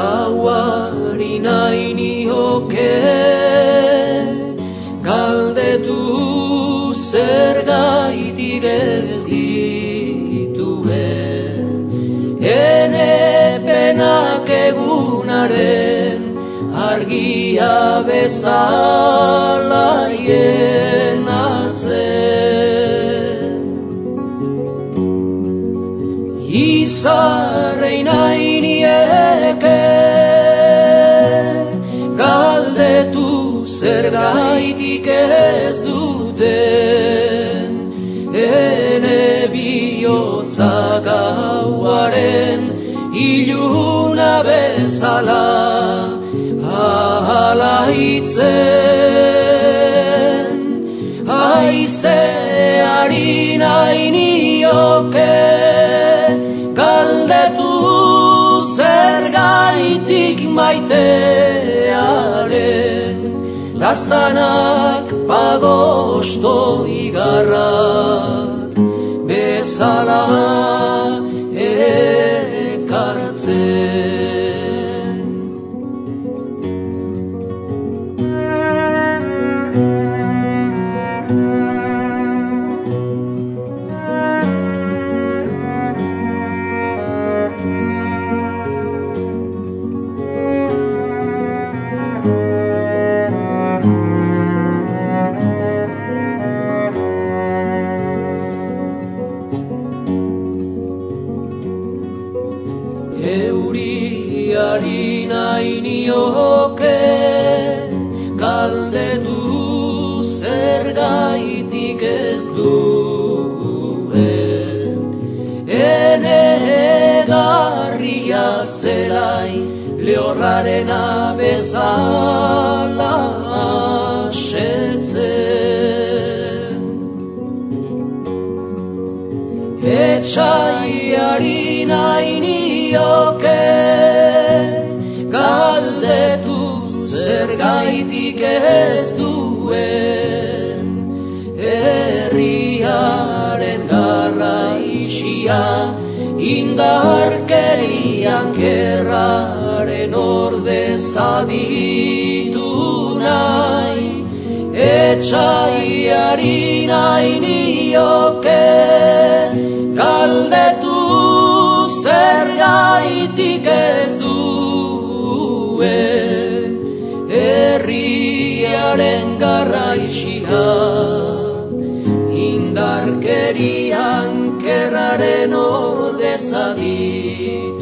ari nahi nioke galdetu zer gaitik ez dituen. Ene penak egunaren argia bezala hien atzen izarrein ainieke galdetu zer gaitik ez duten. Ene bihotza gauaren iluna bezala ahala hitzen. Aizeari nahi Lastanak pagosto igarrak Euriari nahi nioke galdetu zer gaitik ez duen. Ene egarria zelai lehorraren abezala asetzen. Etxaiari nahi nioke Galdetu zer gaitik ez duen. Herriaren garra isia Indarkerian kerraren ordez aditu nahi. Etxaiari nahi nioke Galdetu gaitik ez duen Herriaren garraixia Indarkerian kerraren ordez aditu nahi